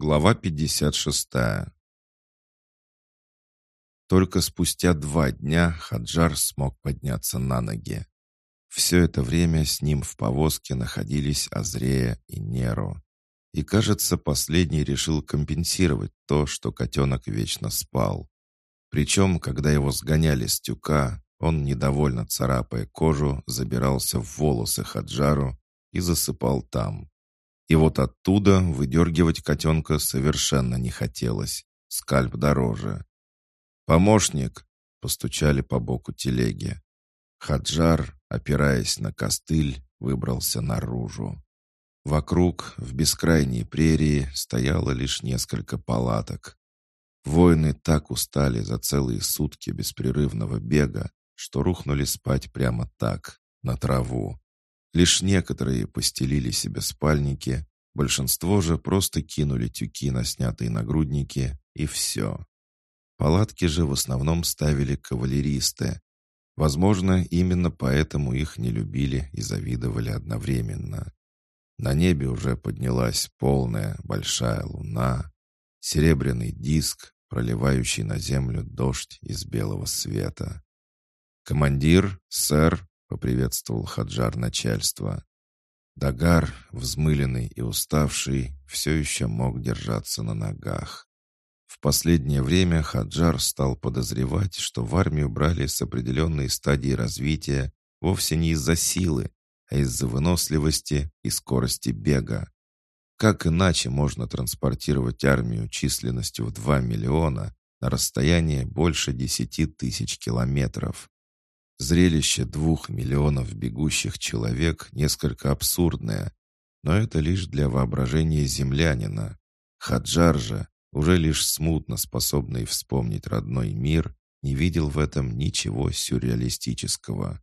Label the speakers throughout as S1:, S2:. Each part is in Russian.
S1: Глава 56 Только спустя два дня Хаджар смог подняться на ноги. Все это время с ним в повозке находились Азрея и Неро. И, кажется, последний решил компенсировать то, что котенок вечно спал. Причем, когда его сгоняли с тюка, он, недовольно царапая кожу, забирался в волосы Хаджару и засыпал там. И вот оттуда выдергивать котенка совершенно не хотелось. Скальп дороже. «Помощник!» — постучали по боку телеги. Хаджар, опираясь на костыль, выбрался наружу. Вокруг, в бескрайней прерии, стояло лишь несколько палаток. Воины так устали за целые сутки беспрерывного бега, что рухнули спать прямо так, на траву. Лишь некоторые постелили себе спальники, большинство же просто кинули тюки на снятые нагрудники, и все. Палатки же в основном ставили кавалеристы. Возможно, именно поэтому их не любили и завидовали одновременно. На небе уже поднялась полная большая луна, серебряный диск, проливающий на землю дождь из белого света. «Командир, сэр», — поприветствовал Хаджар начальство. Дагар, взмыленный и уставший, все еще мог держаться на ногах. В последнее время Хаджар стал подозревать, что в армию брали с определенной стадии развития вовсе не из-за силы, а из-за выносливости и скорости бега. Как иначе можно транспортировать армию численностью в 2 миллиона на расстояние больше 10 тысяч километров? Зрелище двух миллионов бегущих человек несколько абсурдное, но это лишь для воображения землянина. Хаджар же, уже лишь смутно способный вспомнить родной мир, не видел в этом ничего сюрреалистического.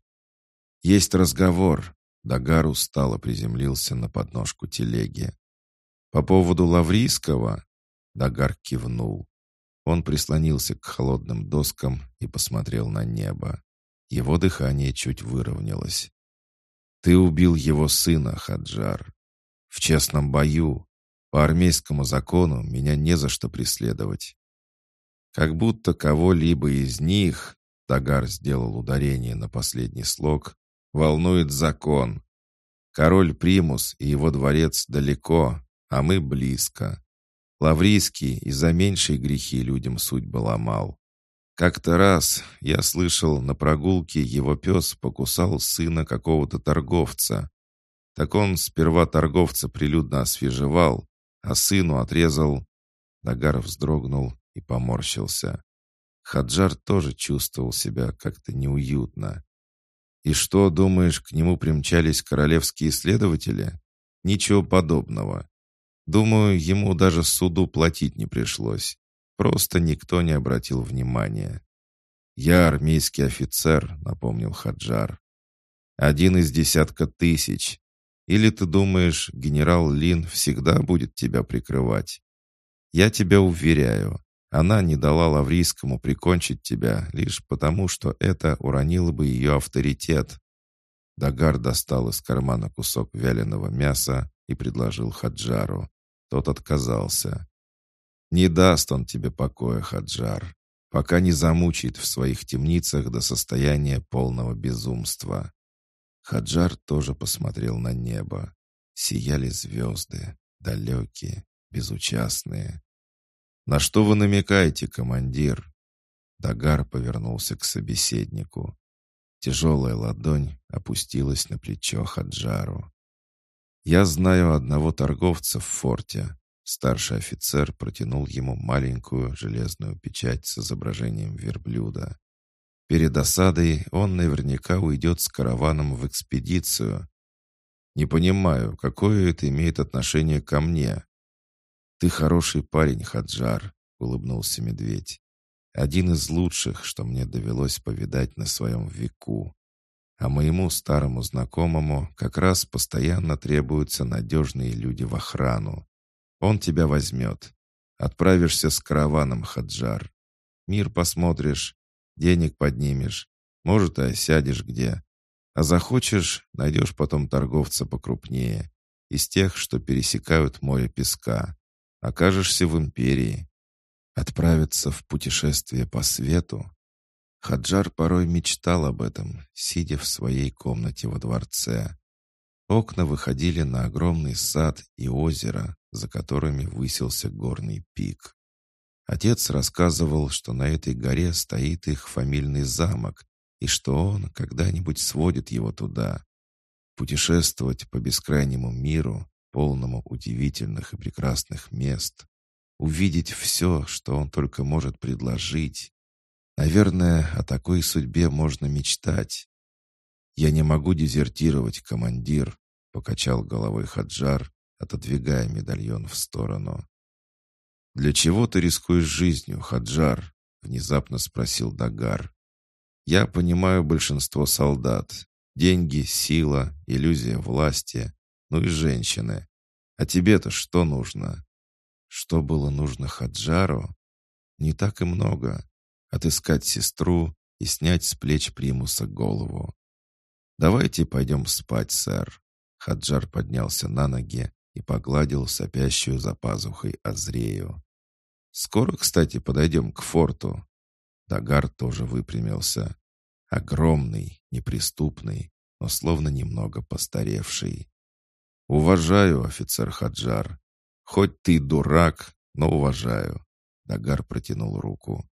S1: «Есть разговор», — Дагар устало приземлился на подножку телеги. «По поводу Лаврийского?» — Дагар кивнул. Он прислонился к холодным доскам и посмотрел на небо. Его дыхание чуть выровнялось. «Ты убил его сына, Хаджар. В честном бою. По армейскому закону меня не за что преследовать. Как будто кого-либо из них, Дагар сделал ударение на последний слог, волнует закон. Король Примус и его дворец далеко, а мы близко. Лаврийский и за меньшие грехи людям судьбы ломал. Как-то раз, я слышал, на прогулке его пес покусал сына какого-то торговца. Так он сперва торговца прилюдно освежевал, а сыну отрезал. Нагаров вздрогнул и поморщился. Хаджар тоже чувствовал себя как-то неуютно. «И что, думаешь, к нему примчались королевские следователи? Ничего подобного. Думаю, ему даже суду платить не пришлось. Просто никто не обратил внимания. «Я армейский офицер», — напомнил Хаджар. «Один из десятка тысяч. Или ты думаешь, генерал Лин всегда будет тебя прикрывать? Я тебя уверяю, она не дала Лаврийскому прикончить тебя лишь потому, что это уронило бы ее авторитет». Дагар достал из кармана кусок вяленого мяса и предложил Хаджару. Тот отказался. Не даст он тебе покоя, Хаджар, пока не замучает в своих темницах до состояния полного безумства. Хаджар тоже посмотрел на небо. Сияли звезды, далекие, безучастные. «На что вы намекаете, командир?» Дагар повернулся к собеседнику. Тяжелая ладонь опустилась на плечо Хаджару. «Я знаю одного торговца в форте. Старший офицер протянул ему маленькую железную печать с изображением верблюда. Перед осадой он наверняка уйдет с караваном в экспедицию. Не понимаю, какое это имеет отношение ко мне. Ты хороший парень, Хаджар, улыбнулся медведь. Один из лучших, что мне довелось повидать на своем веку. А моему старому знакомому как раз постоянно требуются надежные люди в охрану. Он тебя возьмет. Отправишься с караваном, Хаджар. Мир посмотришь, денег поднимешь. Может, и осядешь где. А захочешь, найдешь потом торговца покрупнее. Из тех, что пересекают море песка. окажешься в империи. Отправиться в путешествие по свету? Хаджар порой мечтал об этом, сидя в своей комнате во дворце. Окна выходили на огромный сад и озеро, за которыми высился горный пик. Отец рассказывал, что на этой горе стоит их фамильный замок, и что он когда-нибудь сводит его туда. Путешествовать по бескрайнему миру, полному удивительных и прекрасных мест, увидеть все, что он только может предложить. Наверное, о такой судьбе можно мечтать. «Я не могу дезертировать, командир», — покачал головой Хаджар, отодвигая медальон в сторону. «Для чего ты рискуешь жизнью, Хаджар?» — внезапно спросил Дагар. «Я понимаю большинство солдат. Деньги, сила, иллюзия власти, ну и женщины. А тебе-то что нужно?» Что было нужно Хаджару? Не так и много. Отыскать сестру и снять с плеч примуса голову. «Давайте пойдем спать, сэр». Хаджар поднялся на ноги и погладил сопящую за пазухой Азрею. «Скоро, кстати, подойдем к форту». Дагар тоже выпрямился. Огромный, неприступный, но словно немного постаревший. «Уважаю, офицер Хаджар. Хоть ты дурак, но уважаю». Дагар протянул руку.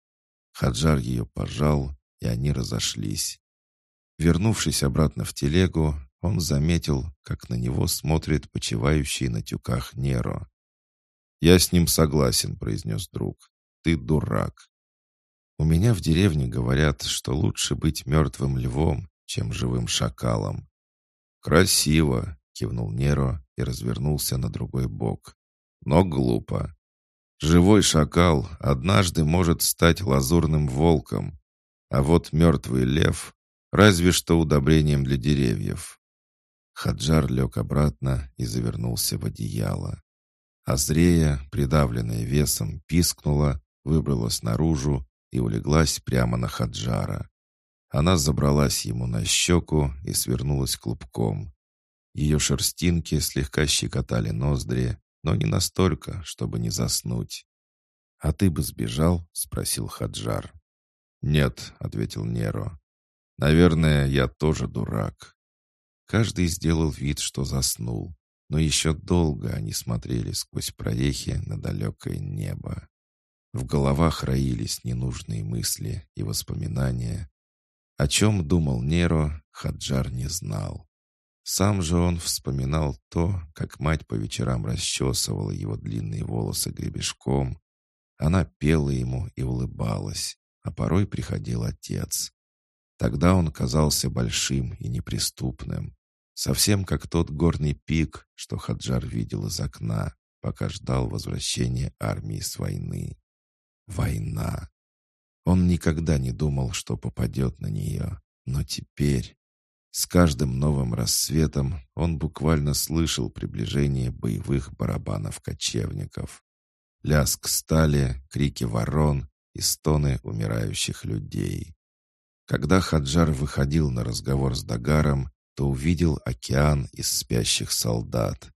S1: Хаджар ее пожал, и они разошлись. Вернувшись обратно в телегу, он заметил, как на него смотрит почивающий на тюках Неро. «Я с ним согласен», — произнес друг. «Ты дурак». «У меня в деревне говорят, что лучше быть мертвым львом, чем живым шакалом». «Красиво», — кивнул Неро и развернулся на другой бок. «Но глупо. Живой шакал однажды может стать лазурным волком, а вот мертвый лев разве что удобрением для деревьев. Хаджар лег обратно и завернулся в одеяло. Азрея, придавленная весом, пискнула, выбралась наружу и улеглась прямо на Хаджара. Она забралась ему на щеку и свернулась клубком. Ее шерстинки слегка щекотали ноздри, но не настолько, чтобы не заснуть. «А ты бы сбежал?» — спросил Хаджар. «Нет», — ответил Неро. Наверное, я тоже дурак. Каждый сделал вид, что заснул, но еще долго они смотрели сквозь прорехи на далекое небо. В головах роились ненужные мысли и воспоминания. О чем думал Неро, Хаджар не знал. Сам же он вспоминал то, как мать по вечерам расчесывала его длинные волосы гребешком. Она пела ему и улыбалась, а порой приходил отец. Тогда он казался большим и неприступным, совсем как тот горный пик, что Хаджар видел из окна, пока ждал возвращения армии с войны. Война. Он никогда не думал, что попадет на нее, но теперь... С каждым новым рассветом он буквально слышал приближение боевых барабанов кочевников. Лязг стали, крики ворон и стоны умирающих людей. Когда Хаджар выходил на разговор с Дагаром, то увидел океан из спящих солдат.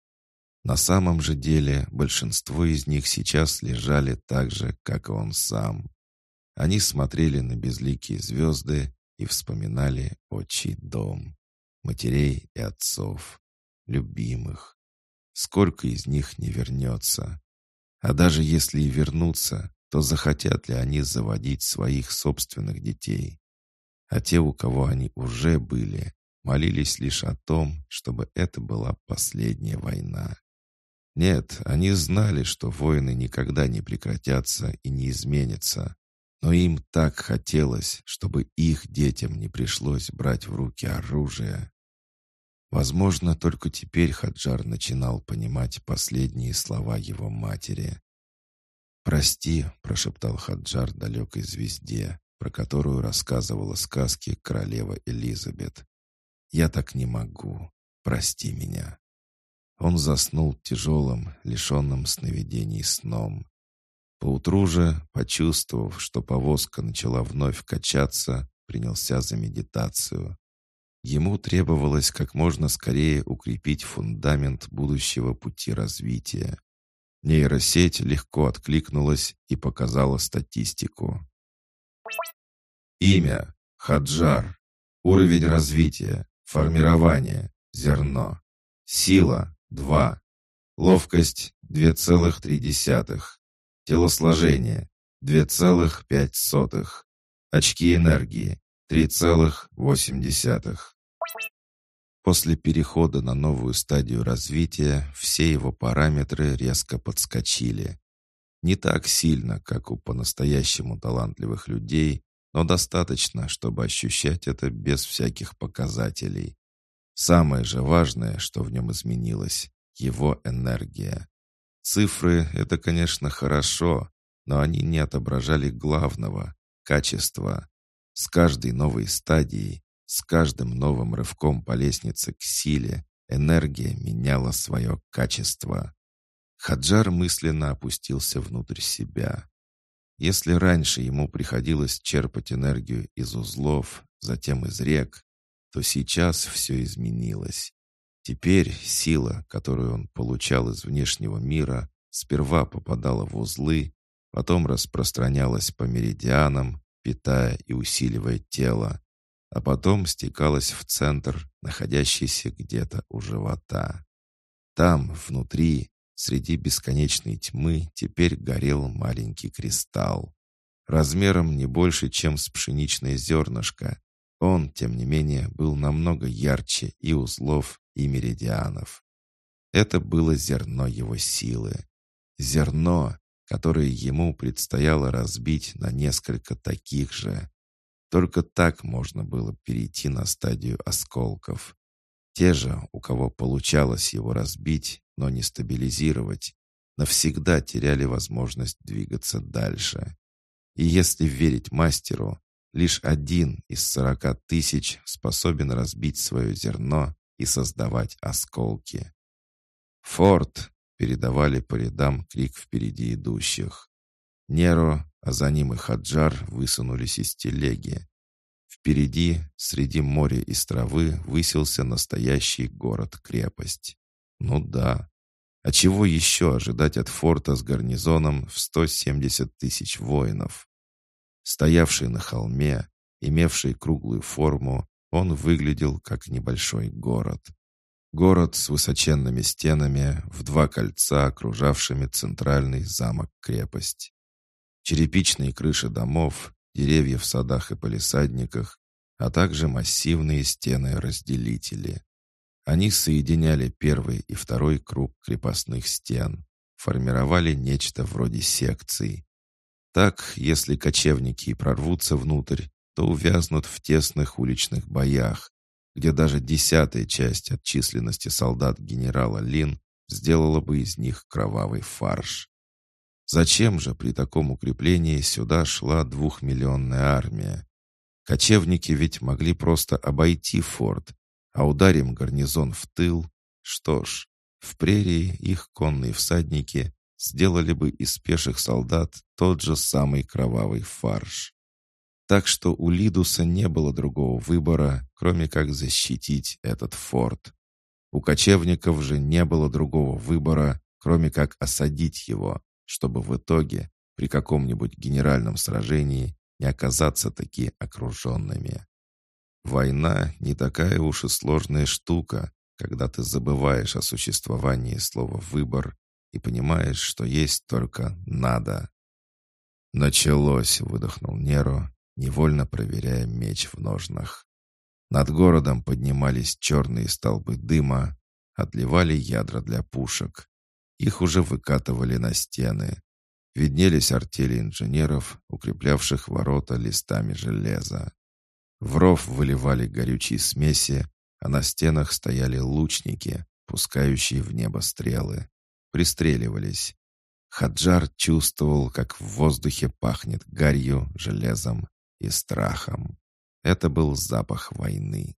S1: На самом же деле большинство из них сейчас лежали так же, как и он сам. Они смотрели на безликие звезды и вспоминали отчий дом, матерей и отцов, любимых. Сколько из них не вернется? А даже если и вернутся, то захотят ли они заводить своих собственных детей? А те, у кого они уже были, молились лишь о том, чтобы это была последняя война. Нет, они знали, что войны никогда не прекратятся и не изменятся, но им так хотелось, чтобы их детям не пришлось брать в руки оружие. Возможно, только теперь Хаджар начинал понимать последние слова его матери. «Прости», — прошептал Хаджар далекой звезде, про которую рассказывала сказки королева Элизабет. «Я так не могу. Прости меня». Он заснул тяжелым, лишенным сновидений сном. Поутру же, почувствовав, что повозка начала вновь качаться, принялся за медитацию. Ему требовалось как можно скорее укрепить фундамент будущего пути развития. Нейросеть легко откликнулась и показала статистику. Имя – Хаджар. Уровень развития, формирование, зерно. Сила – 2. Ловкость – 2,3. Телосложение – 2,5. Очки энергии – 3,8. После перехода на новую стадию развития все его параметры резко подскочили. Не так сильно, как у по-настоящему талантливых людей, но достаточно, чтобы ощущать это без всяких показателей. Самое же важное, что в нем изменилось — его энергия. Цифры — это, конечно, хорошо, но они не отображали главного — качества. С каждой новой стадией с каждым новым рывком по лестнице к силе энергия меняла свое качество. Хаджар мысленно опустился внутрь себя. Если раньше ему приходилось черпать энергию из узлов, затем из рек, то сейчас все изменилось. Теперь сила, которую он получал из внешнего мира, сперва попадала в узлы, потом распространялась по меридианам, питая и усиливая тело, а потом стекалась в центр, находящийся где-то у живота. Там, внутри, среди бесконечной тьмы, теперь горел маленький кристалл. Размером не больше, чем с пшеничное зернышко. Он, тем не менее, был намного ярче и узлов, и меридианов. Это было зерно его силы. Зерно, которое ему предстояло разбить на несколько таких же. Только так можно было перейти на стадию осколков. Те же, у кого получалось его разбить, но не стабилизировать, навсегда теряли возможность двигаться дальше. И если верить мастеру, лишь один из сорока тысяч способен разбить свое зерно и создавать осколки. «Форт!» — передавали по рядам крик впереди идущих. Неро, а за ним и Хаджар высунулись из телеги. Впереди, среди моря и травы, высился настоящий город-крепость. Ну да. А чего еще ожидать от форта с гарнизоном в 170 тысяч воинов? Стоявший на холме, имевший круглую форму, он выглядел как небольшой город. Город с высоченными стенами, в два кольца, окружавшими центральный замок-крепость. Черепичные крыши домов, деревья в садах и палисадниках, а также массивные стены-разделители. Они соединяли первый и второй круг крепостных стен, формировали нечто вроде секций. Так, если кочевники и прорвутся внутрь, то увязнут в тесных уличных боях, где даже десятая часть от численности солдат генерала Лин сделала бы из них кровавый фарш. Зачем же при таком укреплении сюда шла двухмиллионная армия? Кочевники ведь могли просто обойти форт, а ударим гарнизон в тыл. Что ж, в прерии их конные всадники сделали бы из пеших солдат тот же самый кровавый фарш. Так что у Лидуса не было другого выбора, кроме как защитить этот форт. У кочевников же не было другого выбора, кроме как осадить его, чтобы в итоге при каком-нибудь генеральном сражении не оказаться таки окруженными. Война не такая уж и сложная штука, когда ты забываешь о существовании слова «выбор» и понимаешь, что есть только «надо». «Началось», — выдохнул Неро, невольно проверяя меч в ножнах. Над городом поднимались черные столбы дыма, отливали ядра для пушек. Их уже выкатывали на стены. Виднелись артели инженеров, укреплявших ворота листами железа. В ров выливали горючие смеси, а на стенах стояли лучники, пускающие в небо стрелы. Пристреливались. Хаджар чувствовал, как в воздухе пахнет гарью, железом и страхом. Это был запах войны.